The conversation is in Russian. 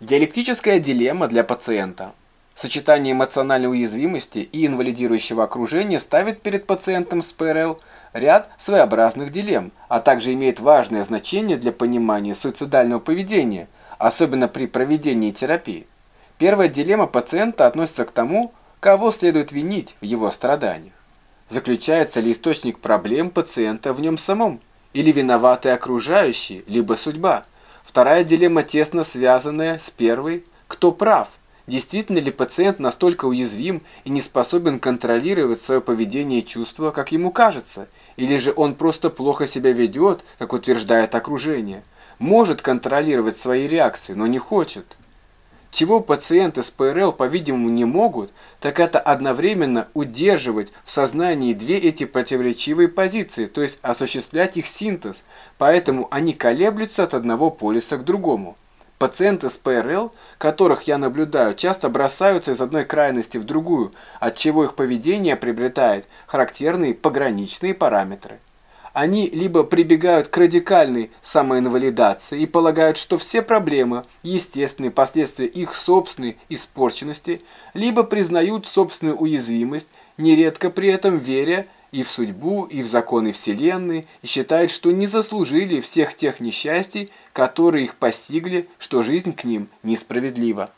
Диалектическая дилемма для пациента. Сочетание эмоциональной уязвимости и инвалидирующего окружения ставит перед пациентом с ПРЛ ряд своеобразных дилемм, а также имеет важное значение для понимания суицидального поведения, особенно при проведении терапии. Первая дилемма пациента относится к тому, кого следует винить в его страданиях. Заключается ли источник проблем пациента в нем самом, или виноваты окружающие, либо судьба – Вторая дилемма тесно связанная с первой «Кто прав?». Действительно ли пациент настолько уязвим и не способен контролировать свое поведение и чувства, как ему кажется? Или же он просто плохо себя ведет, как утверждает окружение? Может контролировать свои реакции, но не хочет. Чего пациенты с ПРЛ, по-видимому, не могут, так это одновременно удерживать в сознании две эти противоречивые позиции, то есть осуществлять их синтез, поэтому они колеблются от одного полюса к другому. Пациенты с ПРЛ, которых я наблюдаю, часто бросаются из одной крайности в другую, от чего их поведение приобретает характерные пограничные параметры. Они либо прибегают к радикальной самоинвалидации и полагают, что все проблемы – естественные последствия их собственной испорченности, либо признают собственную уязвимость, нередко при этом веря и в судьбу, и в законы Вселенной, и считают, что не заслужили всех тех несчастий, которые их постигли, что жизнь к ним несправедлива.